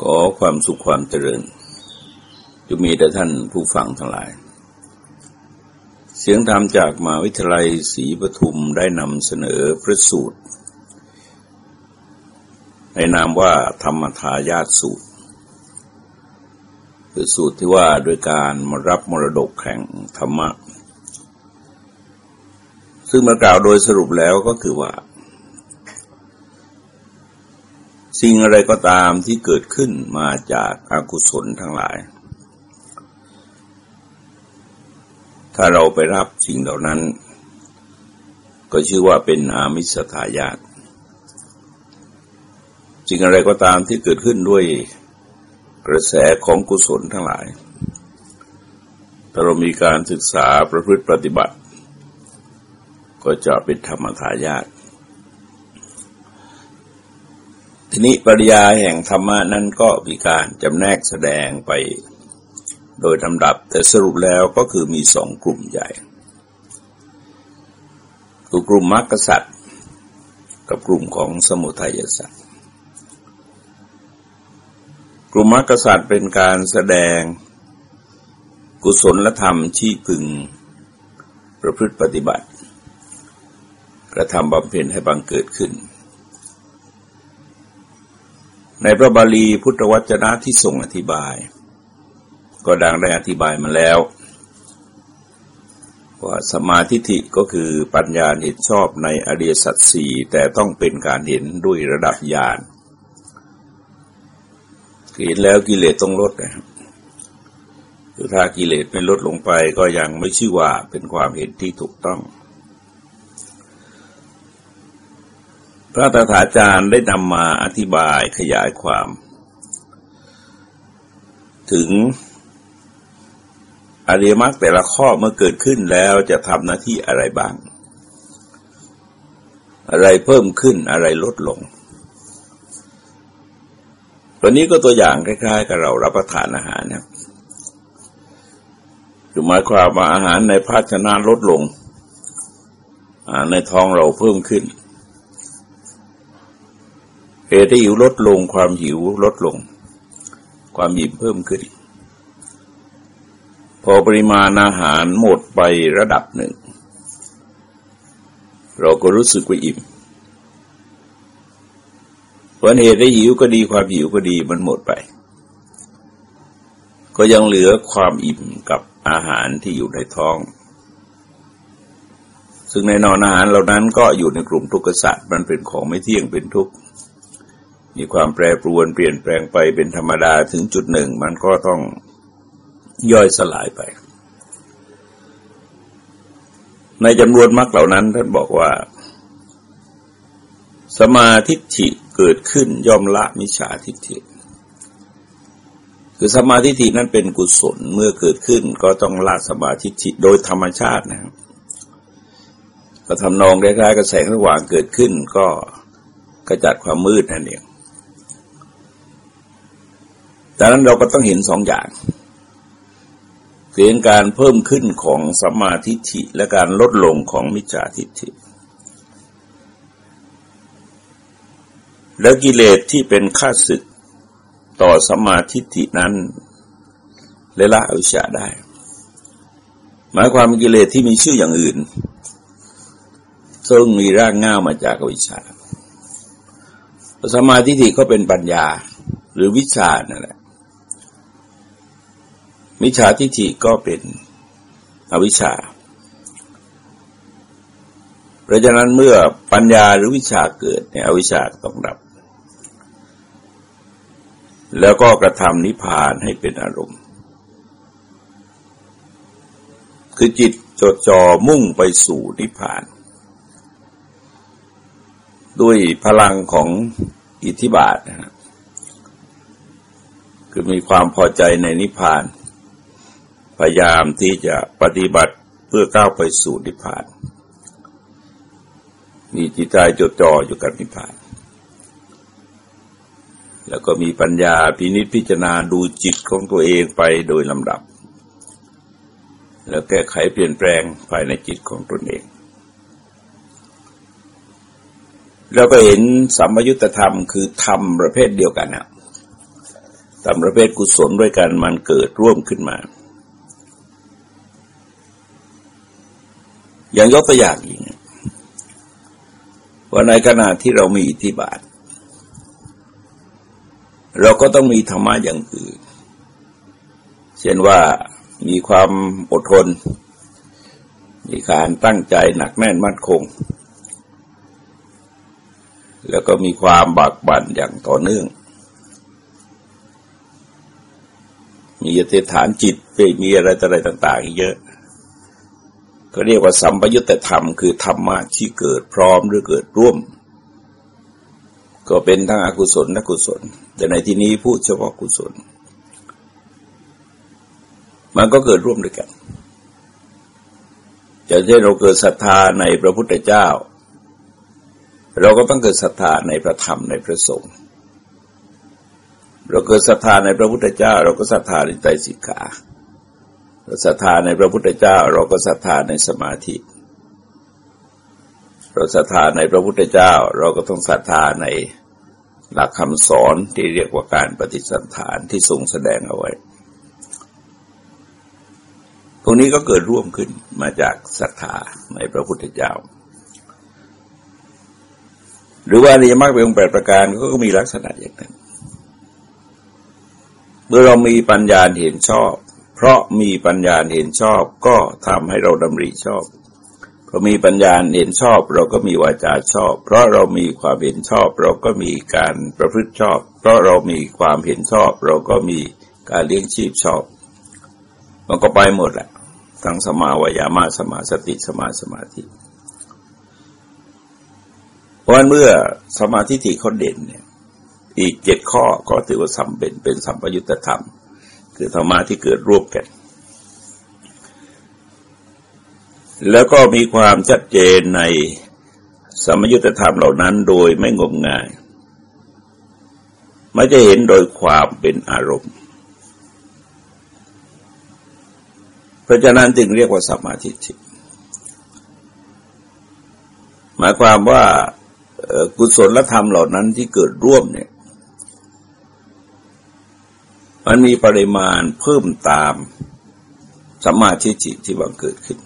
ขอความสุขความเจริญจะมีแต่ท่านผู้ฟังทั้งหลาย เสียงธรรมจากมหาวิทยาลัยศรีปทุมได้นำเสนอพระสูตร ในนามว่าธรรมทายาสูตร คือสูตรที่ว่าโดยการมารับมรดกแห่งธรรมะ ซึ่งมากล่าวโดยสรุปแล้วก็คือว่า สิ่งอะไรก็ตามที่เกิดขึ้นมาจากอากุศลทั้งหลาย ถ้าเราไปรับสิ่งเหล่านั้น ก็ชื่อว่าเป็นอามิสทายาตสิ่งอะไรก็ตามที่เกิดขึ้นด้วยกระแสของกุศลทั้งหลาย ถ้าเรามีการศึกษาประพฤติปฏิบัติ ก็จะเป็นธรรมทายาท ทีนี้ปริยาแห่งธรรมะนั้นก็มีการจำแนกแสดงไปโดยลำดับ แต่สรุปแล้วก็คือมีสองกลุ่มใหญ่ คือกลุ่มมรรคสัตว์กับกลุ่มของสมุทัยสัตว์กลุ่มมรรคสัตว์เป็นการแสดงกุศลธรรมที่พึงประพฤติปฏิบัติ กระทำบำเพ็ญให้บังเกิดขึ้น ในพระบาลีพุทธวจนะที่ทรงอธิบาย ก็ดังได้อธิบายมาแล้ว ว่าสมาธิิก็คือปัญญาเห็นชอบในอริยสัจสี่แต่ต้องเป็นการเห็นด้วยระดับญาณเห็นแล้วกิเลสต้องลดนะครับคือถ้ากิเลสไม่ลดลงไปก็ยังไม่ชื่อว่าเป็นความเห็นที่ถูกต้อง พระตถาจารย์ได้นำมาอธิบายขยายความ ถึงอริยมรรคแต่ละข้อเมื่อเกิดขึ้นแล้วจะทำหน้าที่อะไรบ้าง อะไรเพิ่มขึ้นอะไรลดลงตัวนี้ก็ตัวอย่างคล้ายๆ กับเรารับประทานอาหารนะคือหมายความว่าอาหารในภาชนะลดลง ในท้องเราเพิ่มขึ้น เหตุที่หิวลดลงความหิวลดลง ความอิ่มเพิ่มขึ้น พอปริมาณอาหารหมดไประดับหนึ่ง เราก็รู้สึกว่าอิ่มวันเหตุได้หิวก็ดีความหิวก็ดีมันหมดไป ก็ยังเหลือความอิ่มกับอาหารที่อยู่ในท้อง ซึ่งในนอนอาหารเหล่านั้นก็อยู่ในกลุ่มทุกข์สัตว์มันเป็นของไม่เที่ยงเป็นทุกข์ มีความแปรปรวนเปลี่ยนแปลงไปเป็นธรรมดาถึงจุดหนึ่ง มันก็ต้องย่อยสลายไป ในจำนวนมรรคเหล่านั้นท่านบอกว่า สมาธิิเกิดขึ้นย่อมละมิจฉาทิฏฐิคือสมาธิินั้นเป็นกุศลเมื่อเกิดขึ้นก็ต้องละสมาธิิโดยธรรมชาตินะครับก็ทำนองคล้ายๆกระแสงระหว่างเกิดขึ้นก็กระจัดความมืดนั่นเอง ดังนั้นเราก็ต้องเห็นสองอย่างเห็นการเพิ่มขึ้นของสมาธิิและการลดลงของมิจฉาทิฏฐิ แล้วกิเลสที่เป็นข้าศึกต่อสมาธิินั้นเลละอวิชชาได้ หมายความกิเลสที่มีชื่ออย่างอื่น ซึ่งมีรากง่ามาจากอวิชชาสมาธิิก็เป็นปัญญาหรือวิชานั่นแหละ มิจฉาทิฏฐิก็เป็นอวิชชา เพราะฉะนั้นเมื่อปัญญาหรือวิชาเกิดเนี่ยอวิชชาต้องดับ แล้วก็กระทำนิพพานให้เป็นอารมณ์ คือจิตจดจ่อมุ่งไปสู่นิพพาน ด้วยพลังของอิทธิบาทนะคือมีความพอใจในนิพพาน พยายามที่จะปฏิบัติเพื่อก้าวไปสู่นิพพานมีจิตใจจดจ่ออยู่กับนิพพาน แล้วก็มีปัญญาพินิจพิจารณาดูจิตของตัวเองไปโดยลำดับ แล้วแก้ไขเปลี่ยนแปลงภายในจิตของตนเอง แล้วก็เห็นสัมยุญธรรมคือธรรมประเภทเดียวกันนะตามประเภทกุศลด้วยกันมันเกิดร่วมขึ้นมา อย่างยกตัวอย่างอีกว่าในขณะที่เรามีอิทธิบาท เราก็ต้องมีธรรมะอย่างอื่น เช่นว่ามีความอดทน มีการตั้งใจหนักแน่นมั่นคง แล้วก็มีความบากบั่นอย่างต่อเนื่อง มียติฐานจิตไปมีอะไรต่อะไรต่าง ๆ เยอะ ก็เรียกว่าสัมปยุตตธรรมคือธรรมะที่เกิดพร้อมหรือเกิดร่วม ก็เป็นทั้งอกุศลและกุศล แต่ในที่นี้พูดเฉพาะกุศล มันก็เกิดร่วมด้วยกันจะเช่นเราเกิดศรัทธาในพระพุทธเจ้า เราก็ต้องเกิดศรัทธาในพระธรรมในพระสงฆ์เราเกิดศรัทธาในพระพุทธเจ้า เราก็ศรัทธาในใจสิกขา ศรัทธาในพระพุทธเจ้า เราก็ศรัทธาในสมาธิ เราศรัทธาในพระพุทธเจ้า เราก็ต้องศรัทธาในหลักคำสอนที่เรียกว่าการปฏิสันฐานที่ทรงแสดงเอาไว้ พวกนี้ก็เกิดร่วมขึ้นมาจากศรัทธาในพระพุทธเจ้า หรือว่าอริยมรรคเป็นองค์แปดประการก็มีลักษณะอย่างนั้น เมื่อเรามีปัญญาเห็นชอบ เพราะมีปัญญาเห็นชอบก็ทำให้เราดำริชอบเพราะมีปัญญาเห็นชอบ เราก็มีวาจาชอบ เพราะเรามีความเห็นชอบ เราก็มีการประพฤติชอบ เพราะเรามีความเห็นชอบ เราก็มีการเลี้ยงชีพชอบ มันก็ไปหมดแหละทั้งสมาวายามาสมาสติสมาสมาธิเพราะเมื่อสมาธิที่เขาเด่นเนี่ยอีกเจ็ดข้อก็ถือว่าสัมเป็นเป็นสัมปยุตธรรม คือธรรมะที่เกิดร่วมกัน แล้วก็มีความชัดเจนในสมยุตธรรมเหล่านั้นโดยไม่งมงาย ไม่จะเห็นโดยความเป็นอารมณ์ เพราะฉะนั้นจึงเรียกว่าสมาธิิหมายความว่ากุศลธรรมเหล่านั้นที่เกิดร่วมเนี่ย มันมีปริมาณเพิ่มตามสัมมาทิฏฐิที่บังเกิดขึ้น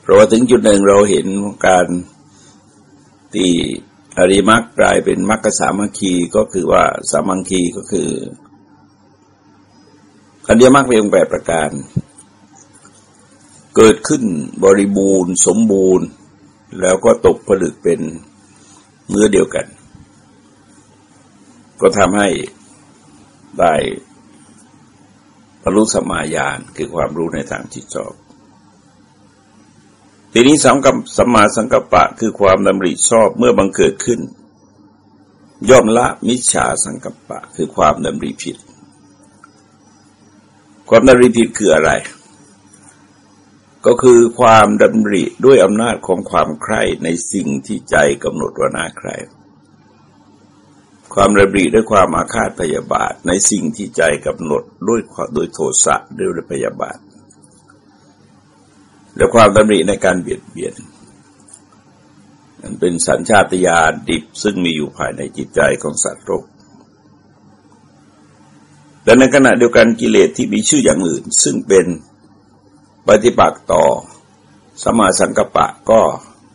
เพราะว่าถึงจุดหนึ่งเราเห็นการที่อริมักกลายเป็นมักกสามัคคีก็คือว่าสามังคีก็คืออันเดียมักเป็นองค์แปดประการ เกิดขึ้นบริบูรณ์ สมบูรณ์ แล้วก็ตกผลึกเป็นเนื้อเดียวกัน ก็ทำให้ ได้บรรลุสมาญาณคือความรู้ในทางที่ชอบ ทีนี้สังกัสมาสังกัปปะคือความดำริชอบเมื่อบังเกิดขึ้น ย่อมละมิจฉาสังกัปปะ คือความดำริผิด ความดำริผิดคืออะไร ก็คือความดำริด้วยอำนาจของความใคร่ในสิ่งที่ใจกำหนดว่าน่าใคร่ ความระบรีด้วยความอาฆาตพยาบาทในสิ่งที่ใจกำหนดด้วยโดยโทสะด้วยพยาบาท และความดำริในการเบียดเบียนมันเป็นสัญชาตญาณดิบซึ่งมีอยู่ภายในจิตใจของสัตว์โลกแต่ในขณะเดียวกันกิเลสที่มีชื่ออย่างอื่น ซึ่งเป็นปฏิปักษ์ต่อสมาสังกปะก็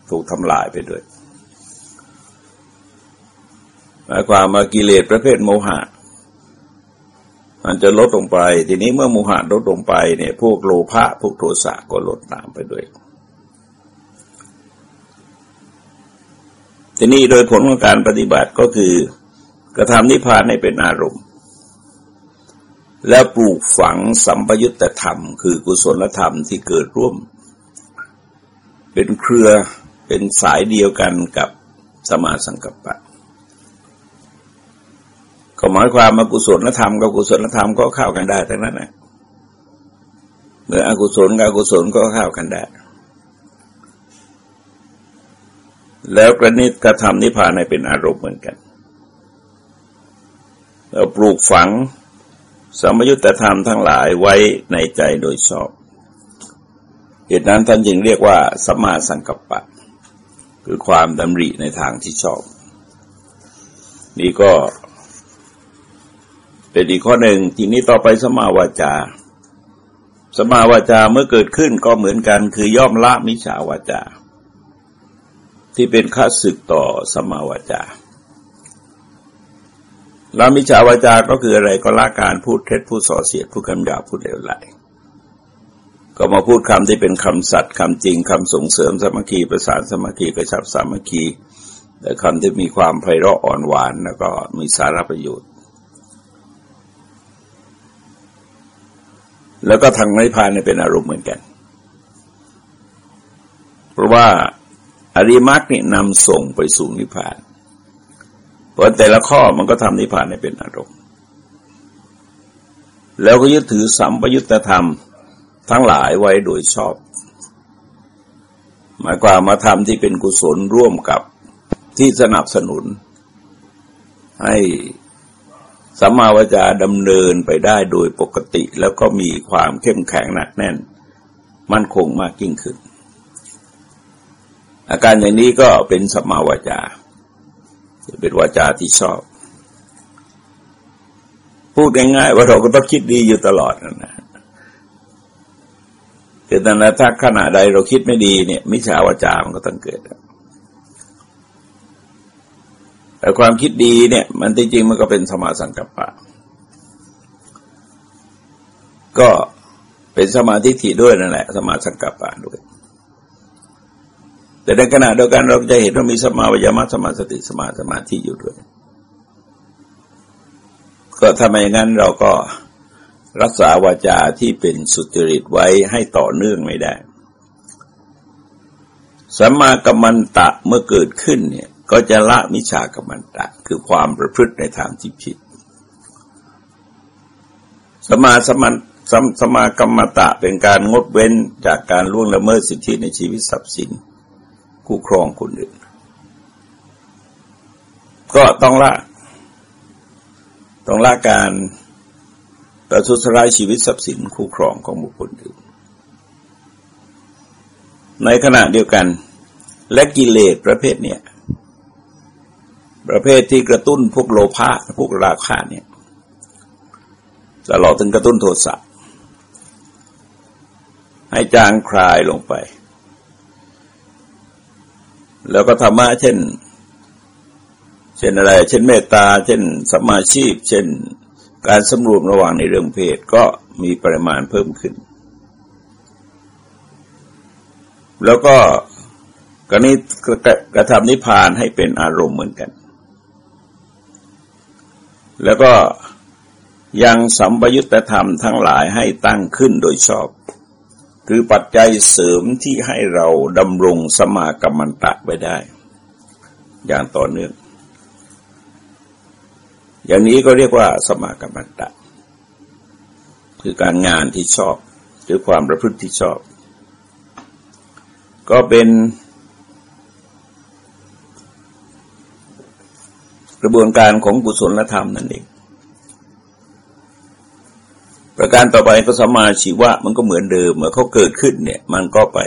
ถูกทำลายไปด้วย หมายความมากิเลสประเภทโมหะ มันจะลดลงไป ทีนี้เมื่อโมหะลดลงไปเนี่ยพวกโลภะพวกโทสะก็ลดตามไปด้วยทีนี้โดยผลของการปฏิบัติก็คือกระทำนิพพานให้เป็นอารมณ์ แล้วปลูกฝังสัมปยุตตธรรม คือกุศลธรรมที่เกิดร่วม เป็นเครือเป็นสายเดียวกันกับสมาสังกัปปะ หมายความมากุศลธรรมกับกุศลธรรมก็เข้ากันได้ทั้งนั้นแหละเมื่ออกุศลกับอกุศลก็เข้ากันได้ แล้วกระนิกระทำนิพพานในเป็นอารมณ์เหมือนกันเราปลูกฝังสมยุตธรรมทั้งหลายไว้ในใจโดยชอบเหตุนั้นท่านจึงเรียกว่าสัมมาสังกัปปะ คือความดำริในทางที่ชอบ นี่ก็ เป็นอีกข้อหนึ่งทีนี้ต่อไปสมาวาจา สมาวาจาเมื่อเกิดขึ้นก็เหมือนกัน คือย่อมละมิจฉาวาจา ที่เป็นข้าศึกต่อสมาวาจาละมิจฉาวาจา ก็คืออะไรก็ละการพูดเท็จพูดส่อเสียดพูดคำหยาพูดเลวไหลก็มาพูดคำที่เป็นคำสัตย์คำจริงคำส่งเสริมสมัคคีประสานสมัคคีกระชับสามัคคีแต่คำที่มีความไพเราะอ่อนหวานแล้วก็มีสาระประโยชน์ แล้วก็ทางนิพพานเป็นอารมณ์เหมือนกัน เพราะว่าอริมักนี่นำส่งไปสู่นิพพาน เพราะแต่ละข้อมันก็ทำนิพพานให้เป็นอารมณ์ แล้วก็ยึดถือสัมปยุตธรรมทั้งหลายไว้โดยชอบ หมายความมาทำที่เป็นกุศลร่วมกับที่สนับสนุน ให้ สัมมาวจาดำเนินไปได้โดยปกติ แล้วก็มีความเข้มแข็งหนักแน่น มั่นคงมากยิ่งขึ้น อาการอย่างนี้ก็เป็นสัมมาวจาเป็นวาจาที่ชอบ พูดง่ายๆว่าเราก็ต้องคิดดีอยู่ตลอดนะคือแต่ถ้าขณะใดเราคิดไม่ดีเนี่ยมิจฉาวาจามันก็ต้องเกิด แต่ความคิดดีเนี่ย มันจริงๆมันก็เป็นสมาสังกัปปะ ก็เป็นสมาธิฐิด้วยนั่นแหละ สมาสังกัปปะด้วย แต่ในขณะเดียวกันเราจะเห็นว่ามีสมาวิยามะสมาสติสมาสมาธิอยู่ด้วย ก็ทำไมงั้นเราก็รักษาวาจาที่เป็นสุจริตไว้ให้ต่อเนื่องไม่ได้สัมมากัมมันตะเมื่อเกิดขึ้นเนี่ย ก็จะละมิชากัมมันตะ คือความประพฤติในทางที่ผิด สมาสมันสมสมากัมมตะเป็นการงดเว้นจากการล่วงละเมิดสิทธิในชีวิตทรัพย์สินคู่ครองคนอื่น ก็ต้องละ ต้องละการประทุษร้ายชีวิตทรัพย์สินคู่ครองของบุคคลอื่น ในขณะเดียวกัน และกิเลสประเภทเนี่ย ประเภทที่กระตุ้นพวกโลภะพวกราคะเนี่ยตลอดถึงกระตุ้นโทสะให้จางคลายลงไป แล้วก็ธรรมะเช่น เช่นอะไร เช่นเมตตา เช่นสมาชีพ เช่นการสำรวมระหว่างในเรื่องเพศก็มีปริมาณเพิ่มขึ้น แล้วก็กรณีกระทำนิพพานให้เป็นอารมณ์เหมือนกัน แล้วก็ยังสัมปยุตธรรมทั้งหลายให้ตั้งขึ้นโดยชอบ คือปัจจัยเสริมที่ให้เราดำรงสมากัมมันตะไว้ได้ อย่างต่อเนื่อง อย่างนี้ก็เรียกว่าสมากัมมันตะ คือการงานที่ชอบ หรือความประพฤติที่ชอบ ก็เป็น กระบวนการของกุศลธรรมนั่นเอง ประการต่อไปก็สมาชีวะมันก็เหมือนเดิม เมื่อเขาเกิดขึ้นเนี่ย มันก็ไป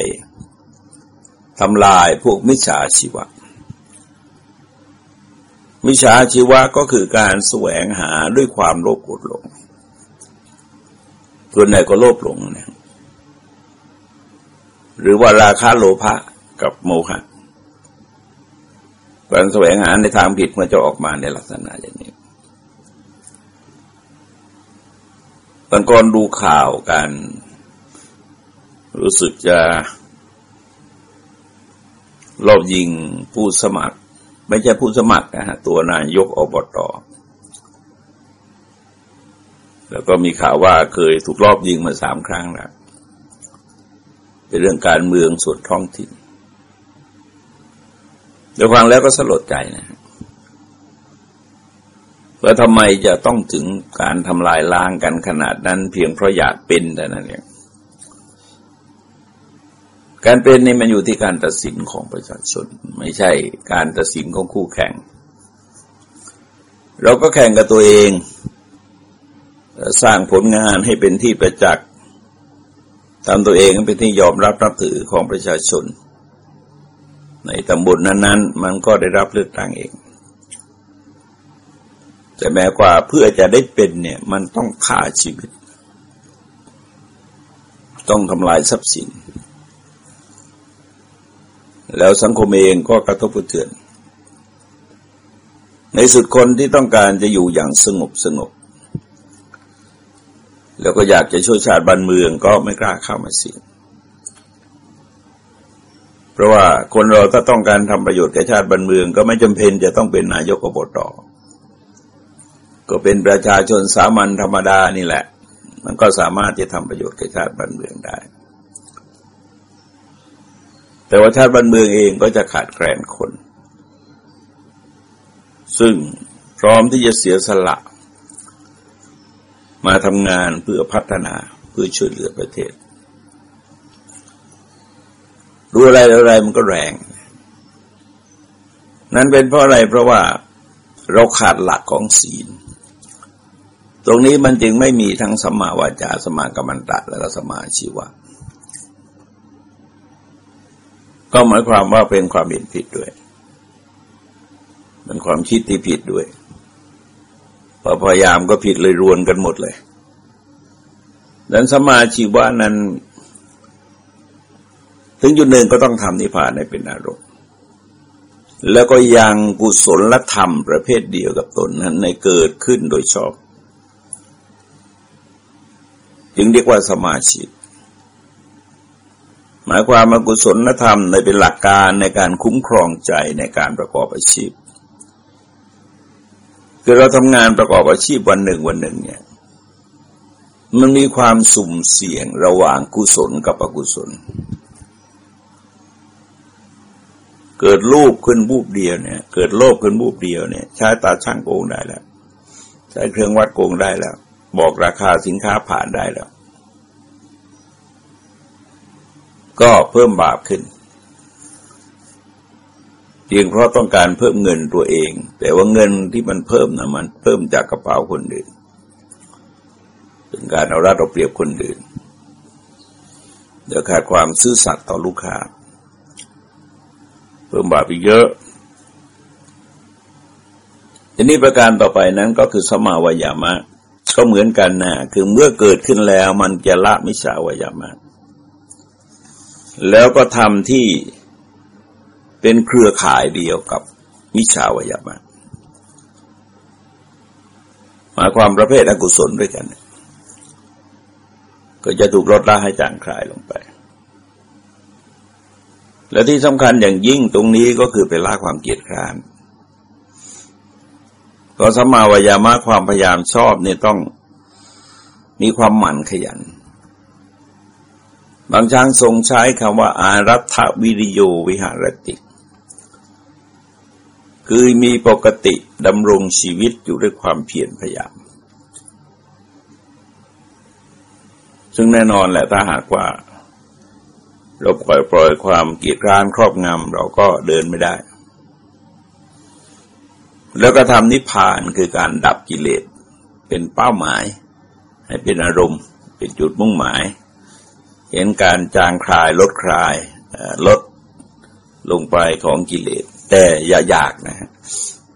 ทำลายพวกมิจฉาชีวะวิชาชีวะก็คือการแสวงหาด้วยความโลภโกรธหลงส่วนไหนก็โลภหลงเนี่ยหรือว่าราคาโลภะกับโมหะ การแสวงหาในทางผิดมันจะออกมาในลักษณะอย่างนี้ตอนก่อนดูข่าวการรู้สึกจะรอบยิงผู้สมัคร ไม่ใช่ผู้สมัครนะฮะตัวนายกอบตแล้วก็มีข่าวว่าเคยถูกรอบยิงมาสามครั้งแล้วเป็นเรื่องการเมืองส่วนท้องถิ่น เดี๋ยวฟังแล้วก็สลดใจนะว่าทำไมจะต้องถึงการทำลายล้างกันขนาดนั้น เพียงเพราะอยากเป็นแต่นั้นเองการเป็นนี่มันอยู่ที่การตัดสินของประชาชน ไม่ใช่การตัดสินของคู่แข่ง เราก็แข่งกับตัวเอง สร้างผลงานให้เป็นที่ประจักษ์ทำตัวเองให้เป็นที่ยอมรับนับถือของประชาชน ในตำบลนนั้น ๆ มันก็ได้รับเลือกตั้งเอง แต่แม้กว่าเพื่อจะได้เป็นเนี่ย มันต้องฆ่าชีวิต ต้องทำลายทรัพย์สิน แล้วสังคมเองก็กระทบกระเทือน ในสุดคนที่ต้องการจะอยู่อย่างสงบสงบ แล้วก็อยากจะช่วยชาติบ้านเมืองก็ไม่กล้าเข้ามาเสี่ยง เพราะว่าคนเราถ้าต้องการทำประโยชน์แก่ชาติบ้านเมือง ก็ไม่จำเป็นจะต้องเป็นนายกอบตก็เป็นประชาชนสามัญธรรมดานี่แหละ มันก็สามารถจะทำประโยชน์แก่ชาติบ้านเมืองได้ แต่ว่าชาติบ้านเมืองเองก็จะขาดแคลนคน ซึ่งพร้อมที่จะเสียสละ มาทำงานเพื่อพัฒนาเพื่อช่วยเหลือประเทศ รู้อะไรอะไรมันก็แรง นั้นเป็นเพราะอะไรเพราะว่าเราขาดหลักของศีล ตรงนี้มันจึงไม่มีทั้งสมาวาจาสมากรรมันตะและก็สมาชีวะ ก็หมายความว่าเป็นความเห็นผิดด้วยเป็นความคิดที่ผิดด้วยพอพยายามก็ผิดเลยรวนกันหมดเลยดังสมาชีวะนั้น ถึงจุดหนึ่งก็ต้องทำนิพพานในเป็นอารมณ์แล้วก็ยังกุศลธรรมประเภทเดียวกับตนนั้นในเกิดขึ้นโดยชอบ จึงเรียกว่าสมาชิกหมายความว่ากุศลธรรมในเป็นหลักการในการคุ้มครองใจในการประกอบอาชีพ คือเราทำงานประกอบอาชีพวันหนึ่งวันหนึ่งเนี่ยมันมีความสุ่มเสี่ยงระหว่างกุศลกับอกุศล เกิดรูปขึ้นบูบเดียวเนี่ย เกิดโลภขึ้นบูบเดียวเนี่ย ใช้ตาช่างโกงได้แล้ว ใช้เครื่องวัดโกงได้แล้ว บอกราคาสินค้าผ่านได้แล้ว ก็เพิ่มบาปขึ้นเพียงเพราะต้องการเพิ่มเงินตัวเอง แต่ว่าเงินที่มันเพิ่มนะมันเพิ่มจากกระเป๋าคนอื่นเป็นการเอารัดเอาเปรียบคนอื่นเดี๋ยวขาดความซื่อสัตย์ต่อลูกค้า พิ่มบาปอีกเยอะ ทีนี้ประการต่อไปนั้นก็คือสมาวายามะ ก็เหมือนกันนะคือเมื่อเกิดขึ้นแล้วมันจะละมิจฉาวายามะ แล้วก็ทำที่เป็นเครือข่ายเดียวกับมิจฉาวายามะหมายความประเภทอกุศลด้วยกัน ก็จะถูกลดละให้จางคลายลงไป และที่สำคัญอย่างยิ่งตรงนี้ก็คือเป็นละความเกียดคร้านก็สมาวายามะความพยายามชอบเนี่ยต้องมีความหมั่นขยัน บางช้างทรงใช้คำว่า อารัฐวิริโยวิหารติ คือมีปกติดำรงชีวิตอยู่ด้วยความเพียรพยายาม ซึ่งแน่นอนแหละถ้าหากว่า เราปล่อยปล่อยความกีดร้านครอบงำเราก็เดินไม่ได้ แล้วก็ทำนิพพานคือการดับกิเลสเป็นเป้าหมาย ให้เป็นอารมณ์ เป็นจุดมุ่งหมาย เห็นการจางคลายลดคลายลดลงไปของกิเลส แต่อย่าอยากนะ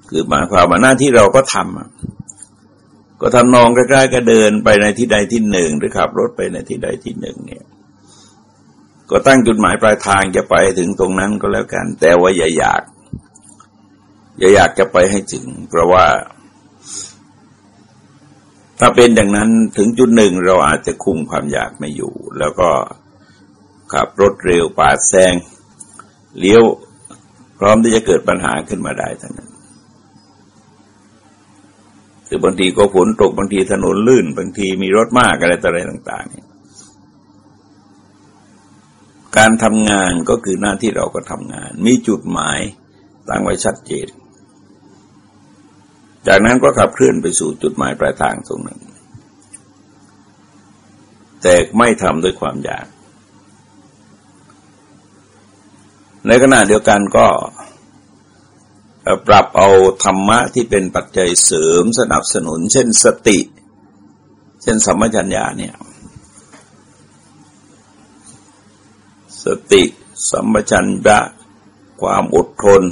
คือหมายความว่าหน้าที่เราก็ทำก็ทำนองใกล้ๆก็เดินไปในที่ใดที่หนึ่ง หรือขับรถไปในที่ใดที่หนึ่งเนี่ย ก็ตั้งจุดหมายปลายทางจะไปถึงตรงนั้นก็แล้วกัน แต่ว่าอย่าอยาก อย่าอยากจะไปให้ถึง เพราะว่า ถ้าเป็นอย่างนั้นถึงจุดหนึ่งเราอาจจะคุมความอยากไม่อยู่ แล้วก็ขับรถเร็วปาดแซงเลี้ยวพร้อมที่จะเกิดปัญหาขึ้นมาได้ทั้งนั้นคือบางทีก็ฝนตกบางทีถนนลื่น บางทีมีรถมากอะไรต่ออะไรต่าง ๆ การทำงานก็คือหน้าที่เราก็ทำงาน มีจุดหมายตั้งไว้ชัดเจน จากนั้นก็ขับเคลื่อนไปสู่จุดหมายปลายทางตรงนั้น แต่ไม่ทำด้วยความอยาก ในขณะเดียวกันก็ปรับเอาธรรมะที่เป็นปัจจัยเสริมสนับสนุน เช่นสติ เช่นสัมมจัญญาเนี่ย สติสัมปชัญญะความอดทน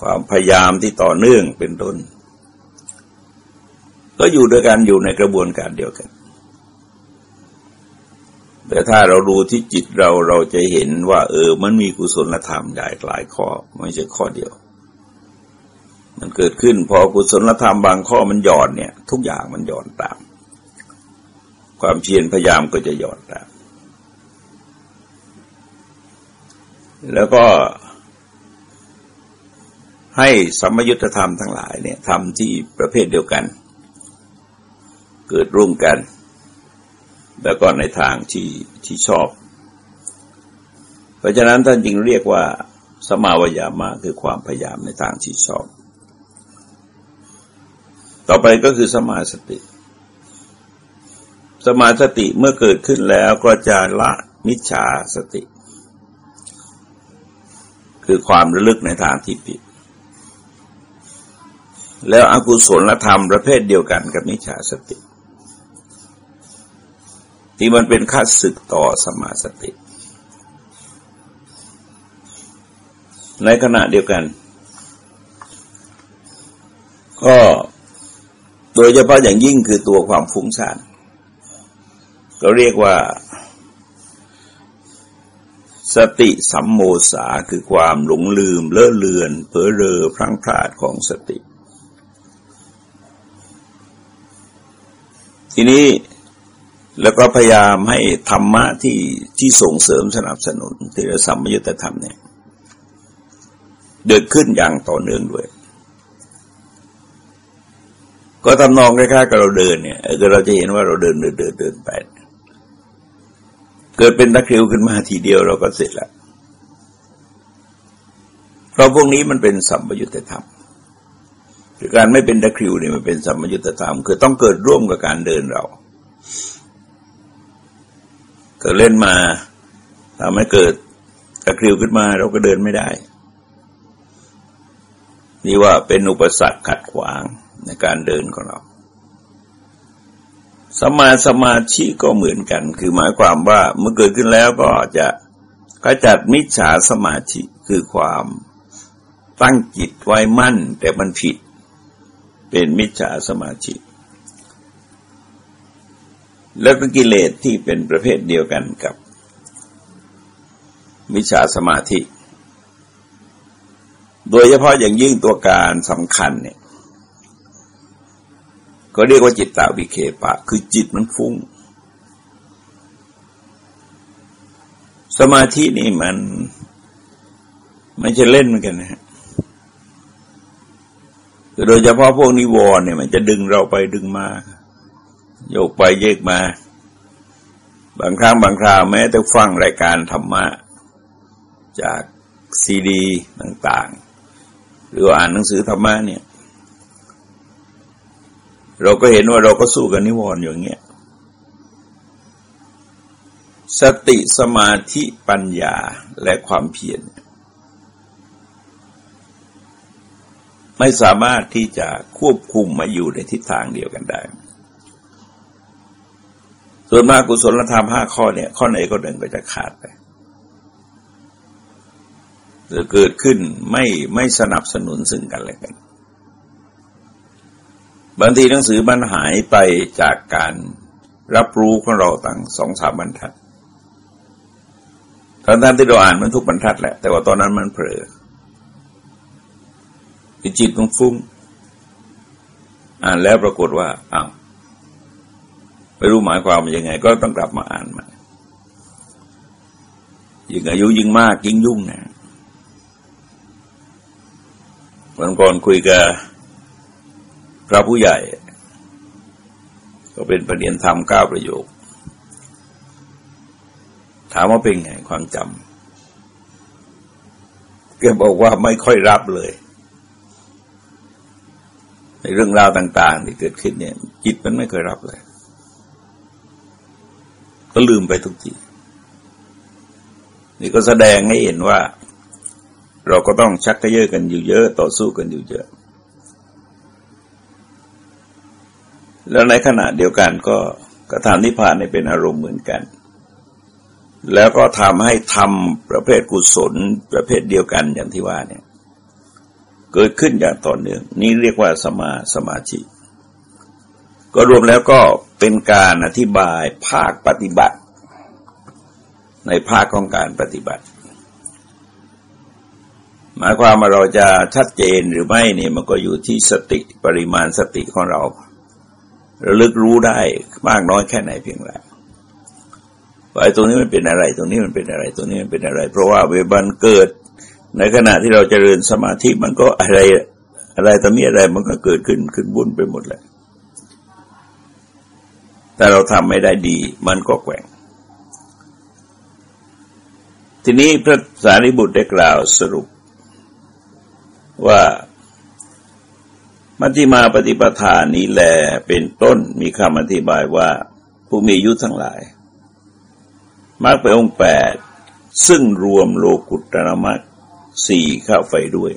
ความพยายามที่ต่อเนื่องเป็นต้น ก็อยู่ด้วยกันอยู่ในกระบวนการเดียวกัน แต่ถ้าเราดูที่จิตเราเราจะเห็นว่า เออ มันมีกุศลธรรมใหญ่หลายข้อ ไม่ใช่ข้อเดียว มันเกิดขึ้นพอกุศลธรรมบางข้อมันหย่อนเนี่ย ทุกอย่างมันหย่อนตาม ความเพียรพยายามก็จะหย่อนตาม แล้วก็ให้สัมยุตธรรมทั้งหลายเนี่ยทำที่ประเภทเดียวกัน เกิดร่วมกัน แล้วก็ในทางที่ที่ชอบ เพราะฉะนั้นท่านจึงเรียกว่า สมาวยามะคือความพยายามในทางที่ชอบ ต่อไปก็คือสมาสติ สมาสติเมื่อเกิดขึ้นแล้วก็จะละมิจฉาสติ คือความระลึกในทางที่ผิด แล้วอกุศลธรรมประเภทเดียวกันกับมิจฉาสติ ที่มันเป็นค่าศึกต่อสมาสติ ในขณะเดียวกัน ก็โดยเฉพาะอย่างยิ่งคือตัวความฟุ้งซ่านก็เรียกว่า สติสัมโมสาคือความหลงลืมเลอะเลือนเผลอเรอพลั้งพลาดของสติ ทีนี้แล้วก็พยายามให้ธรรมะที่ที่ส่งเสริมสนับสนุนที่เราสัมยุตธรรมเนี่ยเดินขึ้นอย่างต่อเนื่องด้วย ก็ทำนองคล้ายๆกับเราเดินเนี่ยเราจะเห็นว่าเราเดินเดินเดินเดินไป เกิดเป็นตะคริวขึ้นมาทีเดียวเราก็เสร็จแล้วเพราะพวกนี้มันเป็นสัมยุญตธรรมคือการไม่เป็นตะคริวเนี่ยมันเป็นสัมมยุตธรรม คือต้องเกิดร่วมกับการเดินเราเกิดเล่นมาทำให้เกิดตะคริวขึ้นมาเราก็เดินไม่ได้ นี่ว่าเป็นอุปสรรคขัดขวางในการเดินของเรา สมาสมาธิก็เหมือนกัน คือหมายความว่าเมื่อเกิดขึ้นแล้วก็จะขจัดมิจฉาสมาธิคือความตั้งจิตไว้มั่น แต่มันผิด เป็นมิจฉาสมาธิแล้วก็กิเลสที่เป็นประเภทเดียวกันกับ มิจฉาสมาธิ โดยเฉพาะอย่างยิ่งตัวการสำคัญเนี่ย ก็เรียกว่าจิตตาวิเคปะ คือจิตมันฟุง้ง สมาธินี่มันมันจะเล่นเหมือนกันนะฮะโดยเฉพาะพวกนิวรณ์เนี่ย มันจะดึงเราไปดึงมา โยกไปเยกมา บางครั้งบางคราวแม้แต่ฟังรายการธรรมะ จากซีดีต่าง ๆ หรืออ่านหนังสือธรรมะเนี่ย เราก็เห็นว่าเราก็สู้กับนิวรณ์อย่างเงี้ย สติสมาธิปัญญาและความเพียรไม่สามารถที่จะควบคุมมาอยู่ในทิศทางเดียวกันได้ ส่วนมากกุศลธรรมห้าข้อเนี่ย ข้อไหนก็หนึ่งก็จะขาดไปจะเกิดขึ้นไม่ไม่สนับสนุนซึ่งกันและกัน บางทีหนังสือมันหายไปจากการรับรู้ของเราตั้งสองสามบรรทัดตอนนั้นที่เราอ่านมันทุกบรรทัดแหละ แต่ว่าตอนนั้นมันเผลอจิตมันฟุ้ง อ่านแล้วปรากฏว่าอ้าวไม่รู้หมายความว่ายังไง ก็ต้องกลับมาอ่านมายิ่งอายุยิ่งมากยิ่งยุ่งนะวันก่อนคุยกับ พระผู้ใหญ่ ก็เป็นประเด็นธรรมเก้าประโยค ถามว่าเป็นไงความจำแกบอกว่าไม่ค่อยรับเลย ในเรื่องราวต่าง ๆ ที่เกิดขึ้นเนี่ย จิตมันไม่เคยรับเลย ก็ลืมไปทุกทีนี่ก็แสดงให้เห็นว่า เราก็ต้องชักกระเยอะกันอยู่เยอะ ต่อสู้กันอยู่เยอะ แล้วในขณะเดียวกันก็กระทำนิพพานเป็นอารมณ์เหมือนกัน แล้วก็ทำให้ทำประเภทกุศลประเภทเดียวกันอย่างที่ว่าเนี่ยเกิดขึ้นอย่างต่อเนื่อง นี่เรียกว่าสมาสมาธิก็รวมแล้วก็เป็นการอธิบายภาคปฏิบัติ ในภาคของการปฏิบัติ หมายความว่าเราจะชัดเจนหรือไม่เนี่ยมันก็อยู่ที่สติปริมาณสติของเรา ระลึกรู้ได้มากน้อยแค่ไหนเพียงไรว่าไอ้ตรงนี้มันเป็นอะไร ตรงนี้มันเป็นอะไร ตรงนี้มันเป็นอะไร เพราะว่าเวบันเกิด ในขณะที่เราจเจริญสมาธิมันก็อะไรอะไรตรงนี้อะไรมันก็เกิดขึ้นขึ้นบุญไปหมดเลยแต่เราทำไม่ได้ดี มันก็แกว่ง ทีนี้พระสารีบุตรได้กล่าวสรุปว่า มัชฌิมาปฏิปทานนี้แลเป็นต้นมีคำอธิบายว่าผู้มีอายุทั้งหลายมรรคไปองค์แปดซึ่งรวมโลกุตรมรรคสี่ข้าไปด้วย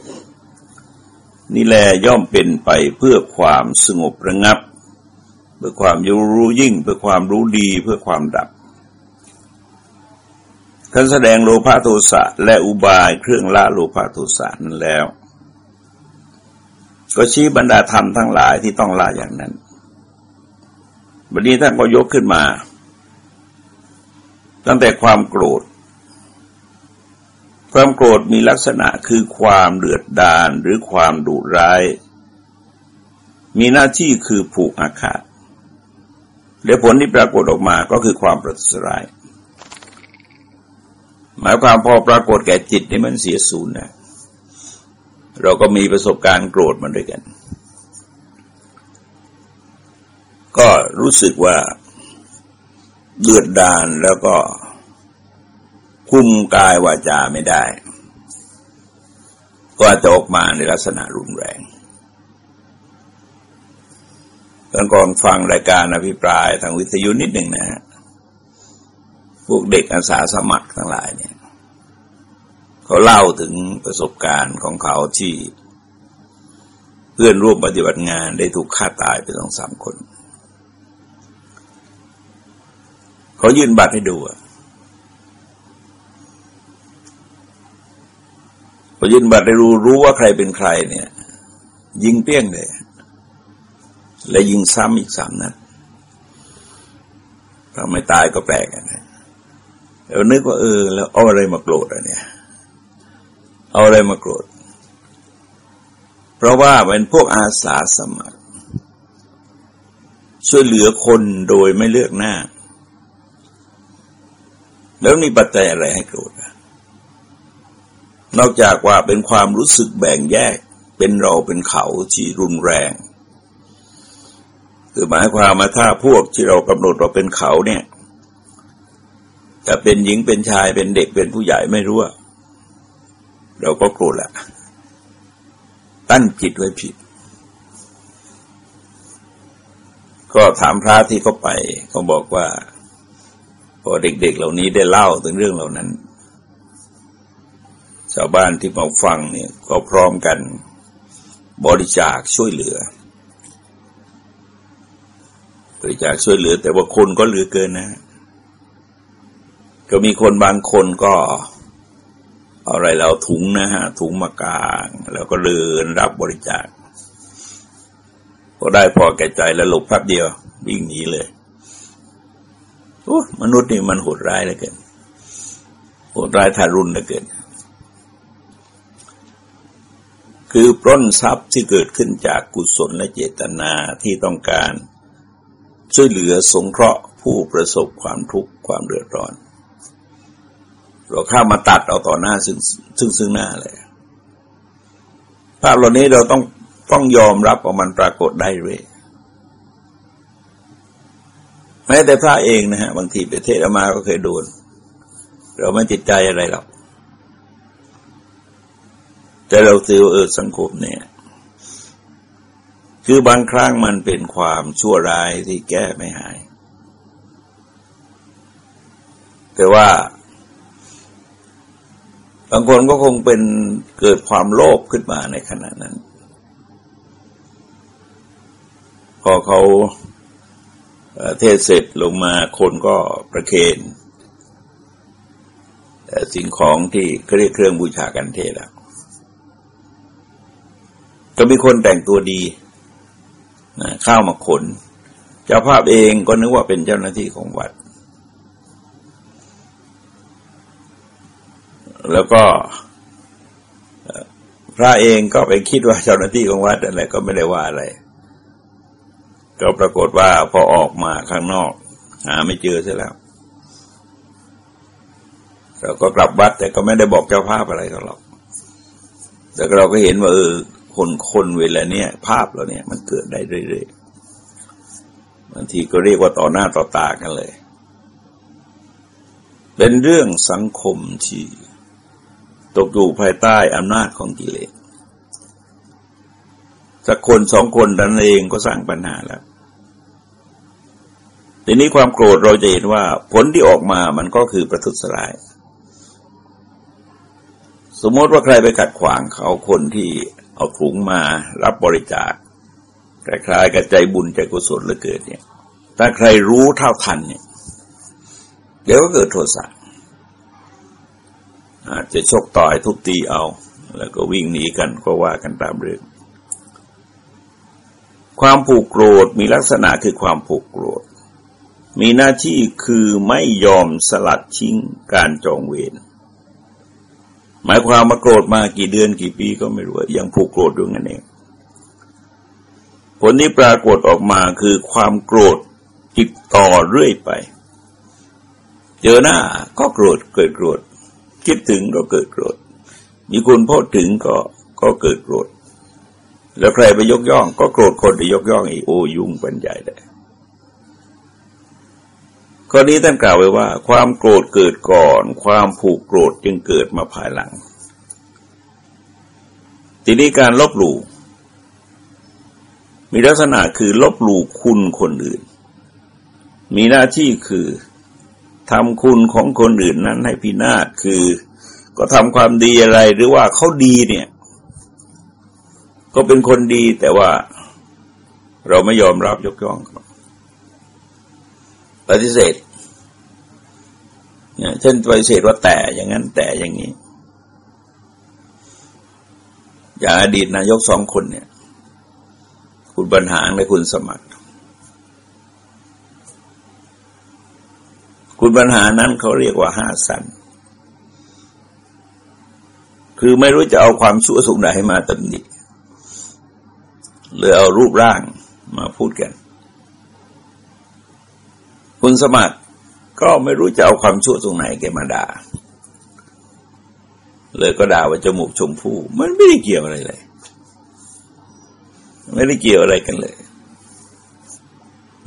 นี่แลย่อมเป็นไปเพื่อความสงบระงับ เพื่อความยรู้ยิ่ง เพื่อความรู้ดีเพื่อความดับท่านแสดงโลภะโทสะและอุบายเครื่องละโลภะโทสะนั้นแล้ว ก็ชี้บรรดาธรรมทั้งหลายที่ต้องละอย่างนั้นวันนี้ท่านก็ยกขึ้นมา ตั้งแต่ความโกรธ ความโกรธมีลักษณะคือความเดือดดาลหรือความดุร้าย มีหน้าที่คือผูกอาฆาตและผลที่ปรากฏออกมาก็คือความประทุษร้าย หมายความพอปรากฏแก่จิตนี่มันเสียสูญนะ เราก็มีประสบการณ์โกรธมันด้วยกัน ก็รู้สึกว่าเดือดดานแล้วก็คุมกายวาจาไม่ได้ ก็จะออกมาในลักษณะรุนแรงตอนก่อนฟังรายการอภิปรายทางวิทยุนิดหนึ่งนะฮะพวกเด็กอาสาสมัครทั้งหลายเนี่ย เขาเล่าถึงประสบการณ์ของเขาที่ เพื่อนร่วมปฏิบัติงานได้ถูกฆ่าตายไปสองสามคน เขายื่นบัตรให้ดูพอยื่นบัตรได้รู้รู้ว่าใครเป็นใครเนี่ย ยิงเปี้ยงเลย และยิงซ้ำอีกสามนัดถ้าไม่ตายก็แปลกนะแล้วนึกว่าเออ แล้วเอาอะไรมาโกรธอะเนี่ย เอาอะไรมาโกรธ เพราะว่าเป็นพวกอาสาสมัคร ช่วยเหลือคนโดยไม่เลือกหน้า แล้วนี่ปัจจัยอะไรให้โกรธนอกจากว่าเป็นความรู้สึกแบ่งแยก เป็นเราเป็นเขาที่รุนแรงคือหมายความมาถ้าพวกที่เรากำหนดเราเป็นเขาเนี่ยจะเป็นหญิงเป็นชายเป็นเด็กเป็นผู้ใหญ่ไม่รู้ เราก็โกรธแหละตั้นจิตไว้ผิด ก็ถามพระที่เขาไปเขาบอกว่า พอเด็กๆเหล่านี้ได้เล่าถึงเรื่องเหล่านั้น ชาวบ้านที่มาฟังเนี่ยก็พร้อมกันบริจาคช่วยเหลือบริจาคช่วยเหลือ แต่ว่าคนก็เหลือเกินนะ ก็มีคนบางคนก็ อะไรเราถุงนะฮะถุงมากาง แล้วก็เดินรับบริจาคพอได้พอแก่ใจแล้วหลบแป๊บเดียว วิ่งหนีเลยโอ้มนุษย์นี่มันโหดร้ายเหลือเกินโหดร้ายทารุณเหลือเกินคือปล้นทรัพย์ที่เกิดขึ้นจากกุศลและเจตนาที่ต้องการ ช่วยเหลือสงเคราะห์ผู้ประสบความทุกข์ความเดือดร้อน เราข้ามาตัดเอาต่อหน้าซึ่งซึ่งซึ่งหน้าเลยภาพเหล่านี้เราต้องต้องยอมรับว่ามันปรากฏได้เลยแม้แต่พระเองนะฮะบางทีไปเทศมาก็เคยโดน เราไม่ติดใจอะไรหรอกแต่เราถือเออสังคมเนี่ย คือบางครั้งมันเป็นความชั่วร้ายที่แก้ไม่หาย แต่ว่า บางคนก็คงเป็นเกิดความโลภขึ้นมาในขณะนั้น พอเขาเทศเสร็จลงมาคนก็ประเคนสิ่งของที่เรียกเครื่องบูชากันเทศแล้วก็มีคนแต่งตัวดีนะข้ามาขน เจ้าภาพเองก็นึกว่าเป็นเจ้าหน้าที่ของวัด แล้วก็พระเองก็ไปคิดว่าเจ้าหน้าที่ของวัดอะไรก็ไม่ได้ว่าอะไร ก็ปรากฏว่าพอออกมาข้างนอก หาไม่เจอเสียแล้วเราก็กลับวัดแต่ก็ไม่ได้บอกเจ้าภาพอะไรก็หรอก แต่เราก็เห็นว่าเออคนคนเวลาเนี้ยภาพเราเนี่ย มันเกิดได้เรื่อยๆบางทีก็เรียกว่าต่อหน้าต่อตากันเลย เป็นเรื่องสังคมที่ ตกอยู่ภายใต้อำนาจของกิเลสสักคนสองคนนั้นเองก็สร้างปัญหาแล้วทีนี้ความโกรธเราจะเห็นว่าผลที่ออกมามันก็คือประทุษร้าย สมมติว่าใครไปขัดขวางเขาคนที่เอาถุงมารับบริจาคคล้ายๆกับใจบุญใจกุศลเหลือเกิดเนี่ย ถ้าใครรู้เท่าทันเนี่ย เดี๋ยวก็เกิดโทสะ อาจจะชกต่อยทุบตีเอา แล้วก็วิ่งหนีกันก็ว่ากันตามเรื่อง ความผูกโกรธมีลักษณะคือความผูกโกรธ มีหน้าที่คือไม่ยอมสลัดทิ้งการจองเวรหมายความมาโกรธมากี่เดือนกี่ปีก็ไม่รู้ยังผูกโกรธด้วยกันเองผลที่ปรากฏออกมาคือความโกรธติดต่อเรื่อยไป เจอหน้าก็โกรธเกิดโกรธ คิดถึงก็เกิดโกรธ มีคนพูดถึงก็ก็เกิดโกรธ แล้วใครไปยกย่อง ก็โกรธคนที่ยกย่องอีโอยุ่งเป็นใหญ่เลยข้อนี้ท่านกล่าวไว้ว่า ความโกรธเกิดก่อน ความผูกโกรธจึงเกิดมาภายหลัง ทีนี้การลบหลู่มีลักษณะคือลบหลู่คุณคนอื่น มีหน้าที่คือ ทำคุณของคนอื่นนั้นให้พินาศคือ ก็ทำความดีอะไรหรือว่าเขาดีเนี่ย ก็เป็นคนดีแต่ว่าเราไม่ยอมรับยกย่องปฏิเสธเนี่ยเช่นปฏิเสธว่าแต่อย่างนั้นแต่อย่างนี้ อย่างอดีตนายกสองคนเนี่ย คุณบรรหารและคุณสมัคร คุณบรรหานั้นเขาเรียกว่าห้าสัน คือไม่รู้จะเอาความชั่วสุขไหนมาตำหนิเลยเอารูปร่างมาพูดกัน คุณสมัครก็ไม่รู้จะเอาความชั่วตรงไหนแกมาด่า เลยก็ด่าว่าจมูกชมพู่มันไม่ได้เกี่ยวอะไรเลย ไม่ได้เกี่ยวอะไรกันเลย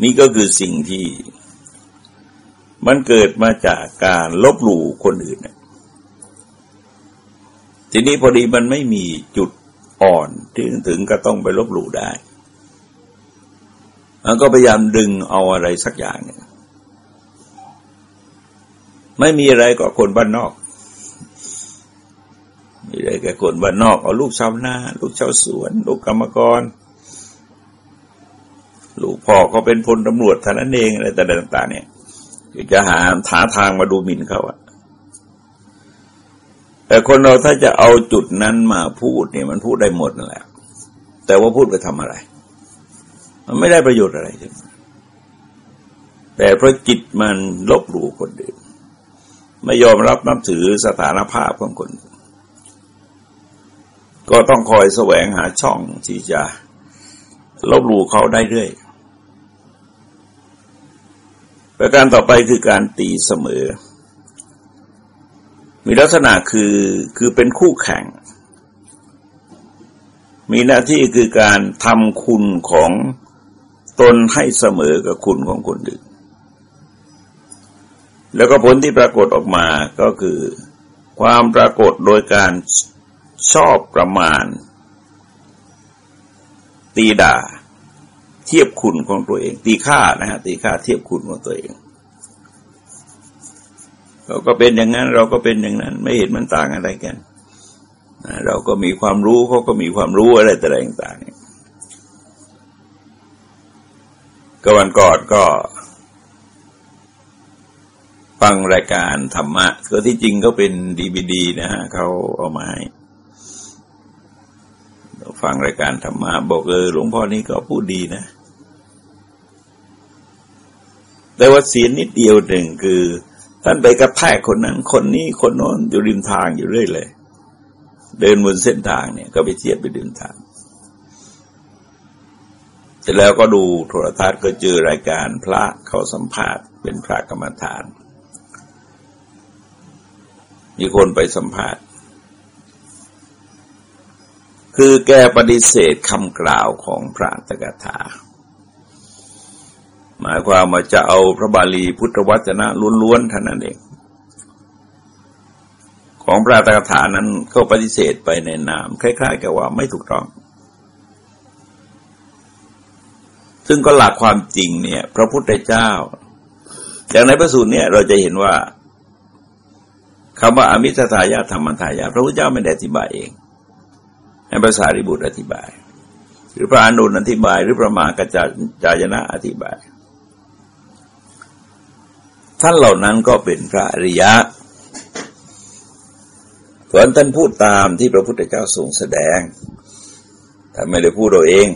นี่ก็คือสิ่งที่ มันเกิดมาจากการลบหลู่คนอื่นเนี่ยทีนี้พอดีมันไม่มีจุดอ่อนที่ถึงก็ต้องไปลบหลู่ได้ มันก็พยายามดึงเอาอะไรสักอย่างหนึ่งไม่มีอะไรก็คนบ้านนอก มีอะไรแก่คนบ้านนอก เอาลูกชาวนาลูกชาวสวน ลูกกรรมกร ลูกพ่อเขาเป็นพลตำรวจท่านั้นเองอะไรแต่ต่าง ๆ เนี่ย จะหาหาทางมาดูหมิ่นเขาอะแต่คนเราถ้าจะเอาจุดนั้นมาพูดเนี่ยมันพูดได้หมดนั่นแหละ แต่ว่าพูดไปทำอะไร มันไม่ได้ประโยชน์อะไรใช่ไหมแต่เพราะจิตมันลบหลู่คนอื่น ไม่ยอมรับนับถือสถานภาพของคน ก็ต้องคอยแสวงหาช่องที่จะลบหลู่เขาได้เรื่อย ประการต่อไปคือการตีเสมอ มีลักษณะคือคือเป็นคู่แข่ง มีหน้าที่คือการทำคุณของตนให้เสมอกับคุณของคนอื่น แล้วก็ผลที่ปรากฏออกมาก็คือความปรากฏโดยการชอบประมาณ ตีด่า เทียบคุณของตัวเอง ตีค่านะฮะตีค่าเทียบคุณของตัวเองเราก็เป็นอย่างนั้น เราก็เป็นอย่างนั้น ไม่เห็นมันต่างอะไรกันเราก็มีความรู้เขาก็มีความรู้อะไรแต่ละต่างๆก็วันก่อนก็ ฟังรายการธรรมะก็ที่จริงก็เป็นดีบีดีนะฮะเขาเอามาให้ฟังรายการธรรมะบอกเออหลวงพ่อนี่ก็พูดดีนะ แต่ว่าเสียนิดเดียวหนึ่งคือ ท่านไปกระแทกคนนั้น คนนี้คนโน้นอยู่ริมทางอยู่เรื่อยเลย เดินบนเส้นทางเนี่ย ก็ไปเทียบไปริมทางเสร็จแล้วก็ดูโทรทัศน์ก็เจอรายการพระเขาสัมภาษณ์เป็นพระกรรมฐาน มีคนไปสัมภาษณ์ คือแกปฏิเสธคำกล่าวของพระตกถา หมายความว่าจะเอาพระบาลีพุทธวจนะล้วนๆเท่านั้นเอง ของพระตกถานั้นก็ปฏิเสธไปในนาม คล้าย ๆ กับว่าไม่ถูกต้อง ซึ่งก็หลักความจริงเนี่ย พระพุทธเจ้า อย่างในพระสูตรเนี่ยเราจะเห็นว่าคำว่าอมิตรทายาธรรมทายาพระพุทธเจ้าไม่ได้อธิบายเองให้ภาษาริบุตรอธิบาย หรือพระอนุนอธิบาย หรือพระมากระจายนะอธิบาย ท่านเหล่านั้นก็เป็นพระอริยะส่วนท่านพูดตามที่พระพุทธเจ้าทรงแสดงท่ไม่ได้พูดเราเอง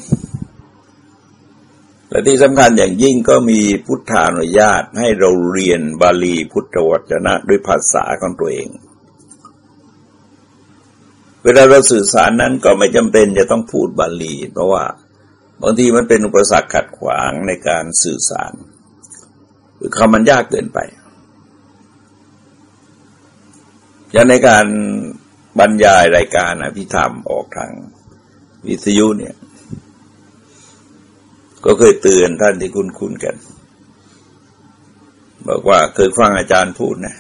และที่สำคัญอย่างยิ่งก็มีพุทธานุญาตให้เราเรียนบาลีพุทธวจนะด้วยภาษาของตัวเอง เวลาเราสื่อสารนั้นก็ไม่จำเป็นจะต้องพูดบาลี เพราะว่าบางทีมันเป็นอุปสรรคขัดขวางในการสื่อสาร คำมันยากเกินไป อย่างในการบรรยายรายการอภิธรรมออกทางวิทยุเนี่ย ก็เคยเตือนท่านที่คุ้นคุ้นกัน บอกว่าเคยฟังอาจารย์พูดนะ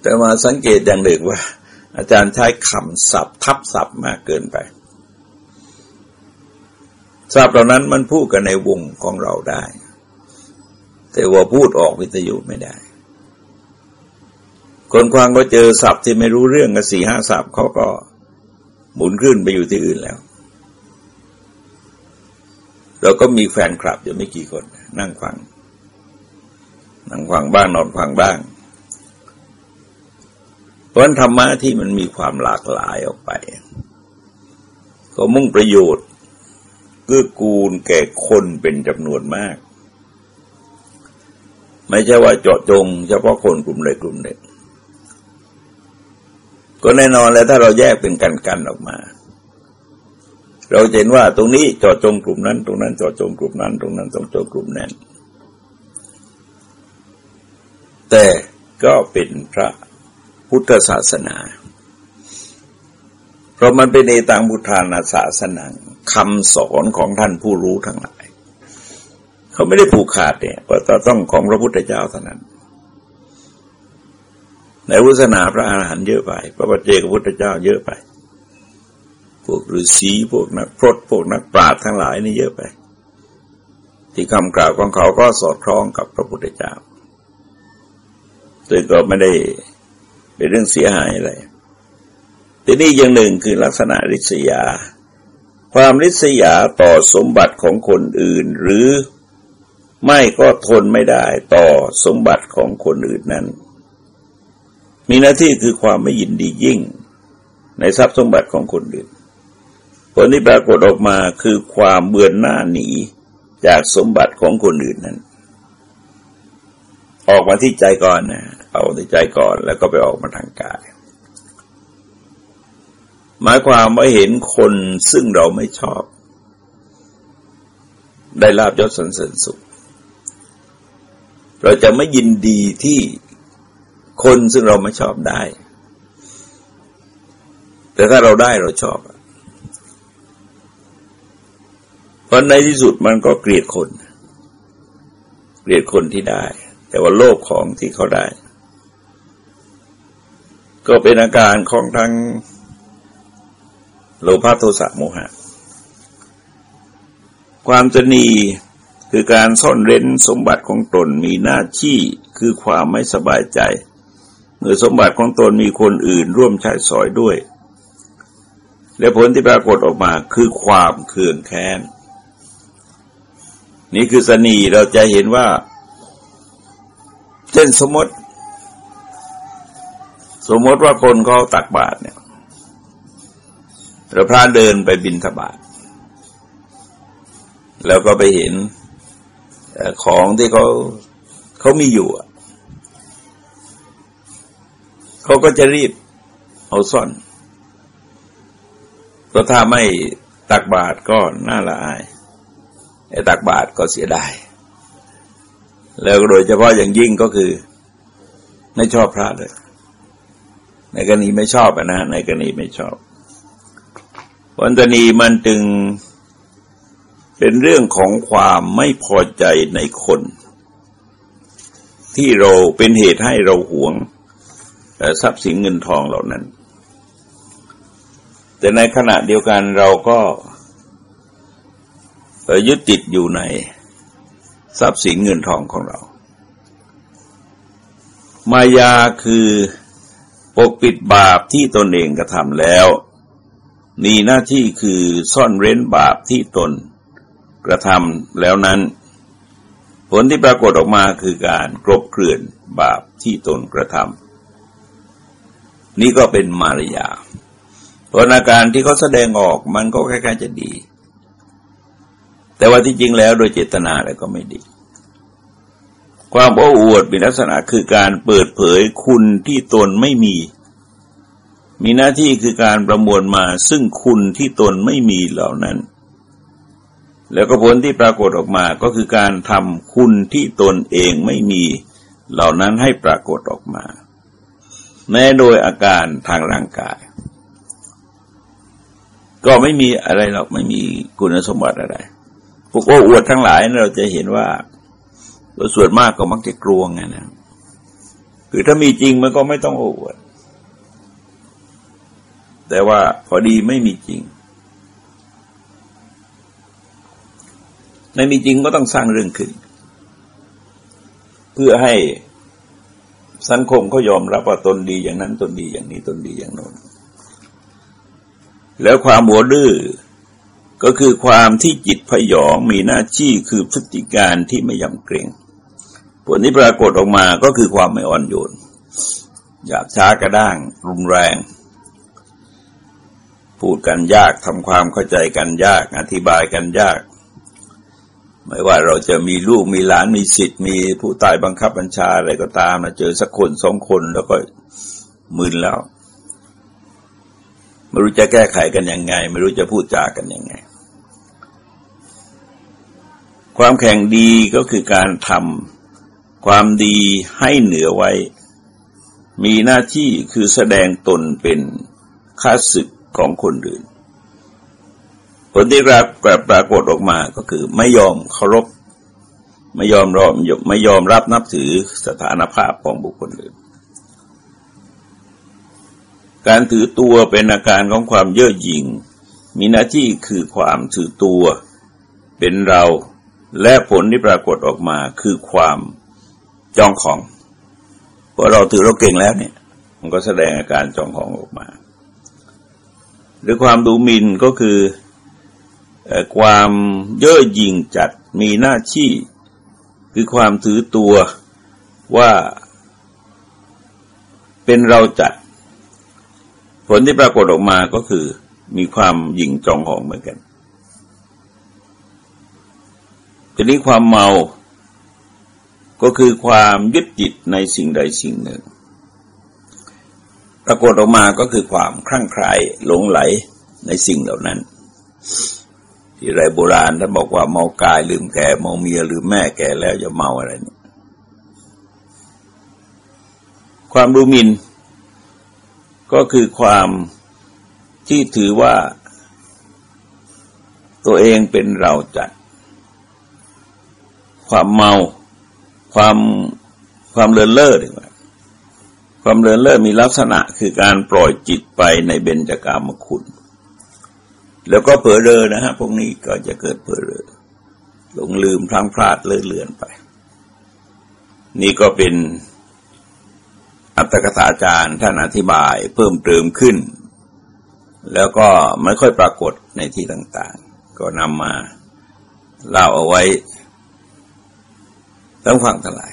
แต่มาสังเกตอย่างหนึ่งว่า อาจารย์ใช้คำศัพท์ทับศัพท์มากเกินไป ทราบเหล่านั้นมันพูดกันในวงของเราได้ แต่ว่าพูดออกวิทยุไม่ได้ คนควางก็เจอศัพท์ที่ไม่รู้เรื่องกันสี่ห้าศัพท์เขาก็หมุนขึ้นไปอยู่ที่อื่นแล้ว เราก็มีแฟนคลับอยู่ไม่กี่คน นั่งฟัง นั่งฟังบ้างนอนฟังบ้างเพราะธรรมะที่มันมีความหลากหลายออกไป ก็มุ่งประโยชน์ เกื้อกูลแก่คนเป็นจำนวนมาก ไม่ใช่ว่าเจาะจง เฉพาะคนกลุ่มใดกลุ่มหนึ่งก็แน่นอนแล้วถ้าเราแยกเป็นกันกันออกมา เราเห็นว่าตรงนี้เจาะจงกลุ่มนั้น ตรงนั้นเจาะจงกลุ่มนั้น ตรงนั้นต้องเจาะกลุ่มนั้น แต่ก็เป็นพระพุทธศาสนา เพราะมันเป็นเอตังพุทานาศาสนังคำสอนของท่านผู้รู้ทั้งหลาย เขาไม่ได้ผูกขาดเนี่ยก็ต้องของพระพุทธเจ้าเท่านั้น ในวุฒนาพระอาหารหันต์เยอะไป พระปัจเจกพุทธเจ้าเยอะไป พวกฤาษีพวกนักพรตพวกนักปราชญ์ทั้งหลายนี่เยอะไป ที่คำกล่าวของเขาก็สอดคล้องกับพระพุทธเจ้าซึ่งก็ไม่ได้เป็นเรื่องเสียหายอะไร ทีนี้อย่างหนึ่งคือลักษณะริษยา ความริษยาต่อสมบัติของคนอื่น หรือไม่ก็ทนไม่ได้ต่อสมบัติของคนอื่นนั้น มีหน้าที่คือความไม่ยินดียิ่ง ในทรัพย์สมบัติของคนอื่น ผลที่ปรากฏออกมาคือความเบื่อหน้าหนีจากสมบัติของคนอื่นนั้น ออกมาที่ใจก่อนนะเอาที่ใจก่อนแล้วก็ไปออกมาทางกาย หมายความว่าเห็นคนซึ่งเราไม่ชอบ ได้ลาบยศสันเสริญสุข เราจะไม่ยินดีที่คนซึ่งเราไม่ชอบได้ แต่ถ้าเราได้เราชอบเพราะในที่สุดมันก็เกลียดคน เกลียดคนที่ได้ แต่ว่าโลภของที่เขาได้ ก็เป็นอาการของทั้ง โลภะโทสะโมหะ ความจะนีคือการซ่อนเร้นสมบัติของตนมีหน้าที่คือความไม่สบายใจ เมื่อสมบัติของตนมีคนอื่นร่วมใช้สอยด้วย และผลที่ปรากฏออกมาคือความเคืองแค้น นี่คือสนีเราจะเห็นว่า เช่นสมมติ สมมติว่าคนเขาตักบาตรเนี่ย แล้วพระเดินไปบินทบาทแล้วก็ไปเห็นของที่เขาเขามีอยู่เขาก็จะรีบเอาซ่อนเพราะถ้าไม่ตักบาตรก็น่าละอายไอ้ตักบาตรก็เสียดายแล้วโดยเฉพาะอย่างยิ่งก็คือ ไม่ชอบพระเลย ในกรณีไม่ชอบนะในกรณีไม่ชอบ วันตนีมันจึงเป็นเรื่องของความไม่พอใจในคน ที่เราเป็นเหตุให้เราหวงทรัพย์สินเงินทองเหล่านั้น แต่ในขณะเดียวกันเราก็ยึดติดอยู่ในทรัพย์สินเงินทองของเรา มายาคือปกปิดบาปที่ตนเองกระทำแล้ว มีหน้าที่คือซ่อนเร้นบาปที่ตน กระทำแล้วนั้น ผลที่ปรากฏออกมาคือการกรบเกลื่อนบาปที่ตนกระทำนี่ก็เป็นมารยาผลอาการที่เขาแสดงออกมันก็คล้ายๆจะดี แต่ว่าที่จริงแล้วโดยเจตนาแล้วก็ไม่ดี ความโอ้อวดมีลักษณะคือการเปิดเผยคุณที่ตนไม่มี มีหน้าที่คือการประมวลมาซึ่งคุณที่ตนไม่มีเหล่านั้น แล้วก็ผลที่ปรากฏออกมาก็คือการทำคุณที่ตนเองไม่มีเหล่านั้นให้ปรากฏออกมา แม้โดยอาการทางร่างกาย ก็ไม่มีอะไรหรอกไม่มีคุณสมบัติอะไรพวกโอ้อวดทั้งหลายเราจะเห็นว่าส่วนมากก็มักจะกลัวไงนะคือถ้ามีจริงมันก็ไม่ต้องโอ้อวด แต่ว่าพอดีไม่มีจริง ไม่มีจริงก็ต้องสร้างเรื่องขึ้น เพื่อให้สังคมเขายอมรับว่าตนดีอย่างนั้นตนดีอย่างนี้ตนดีอย่างโน้นแล้วความหัวดื้อก็คือความที่จิตพยองมีหน้าที่คือพฤติการที่ไม่ยำเกรงผลที่ปรากฏออกมาก็คือความไม่อ่อนโยนหยาบช้ากระด้างรุนแรง พูดกันยากทำความเข้าใจกันยาก อธิบายกันยาก ไม่ว่าเราจะมีลูกมีหลานมีสิทธิ์มีผู้ตายบังคับบัญชาอะไรก็ตามนะเจอสักคนสองคนแล้วก็มึนแล้วไม่รู้จะแก้ไขกันยังไง ไม่รู้จะพูดจากันยังไง ความแข่งดีก็คือการทำความดีให้เหนือไว้ มีหน้าที่คือแสดงตนเป็นข้าศึก ของคนอื่น ผลที่ปรากฏออกมาก็คือไม่ยอมเคารพไม่ยอมรอมไม่ยอมรับนับถือสถานภาพของบุคคลอื่น การถือตัวเป็นอาการของความเย่อหยิ่ง มีหน้าที่คือความถือตัวเป็นเราและผลที่ปรากฏออกมาคือความจองของเพอเราถือเราเก่งแล้วเนี่ย มันก็แสดงอาการจองของออกมา หรือความดูหมิ่นก็คือความเย่อหยิ่งจัดมีหน้าที่คือความถือตัวว่าเป็นเราจัด ผลที่ปรากฏออกมาก็คือมีความหยิ่งจองหองเหมือนกันทีนี้ความเมาก็คือความยึดจิตในสิ่งใดสิ่งหนึ่ง ปรากฏออกมาก็คือความคลั่งไคล้หลงไหลในสิ่งเหล่านั้น ที่ไรโบราณท่านบอกว่าเมากายลืมแก่เมาเมียลืมแม่แก่แล้วจะเมาอะไรเนี่ยความดูมินก็คือความที่ถือว่าตัวเองเป็นเราจัด ความเมาความความเลินเล่อ ความเลินเล่อมีลักษณะคือการปล่อยจิตไปในเบญจากามคุณ แล้วก็เผลอเรอนะฮะพวกนี้ก็จะเกิดเผลอเรอหลงลืมพลั้งพลาดเลื่อนเลือนไป นี่ก็เป็นอัตถกถาจารย์ท่านอธิบายเพิ่มเติมขึ้น แล้วก็ไม่ค่อยปรากฏในที่ต่างๆ ก็นำมาเล่าเอาไว้ทั้งฟังทั้งหลาย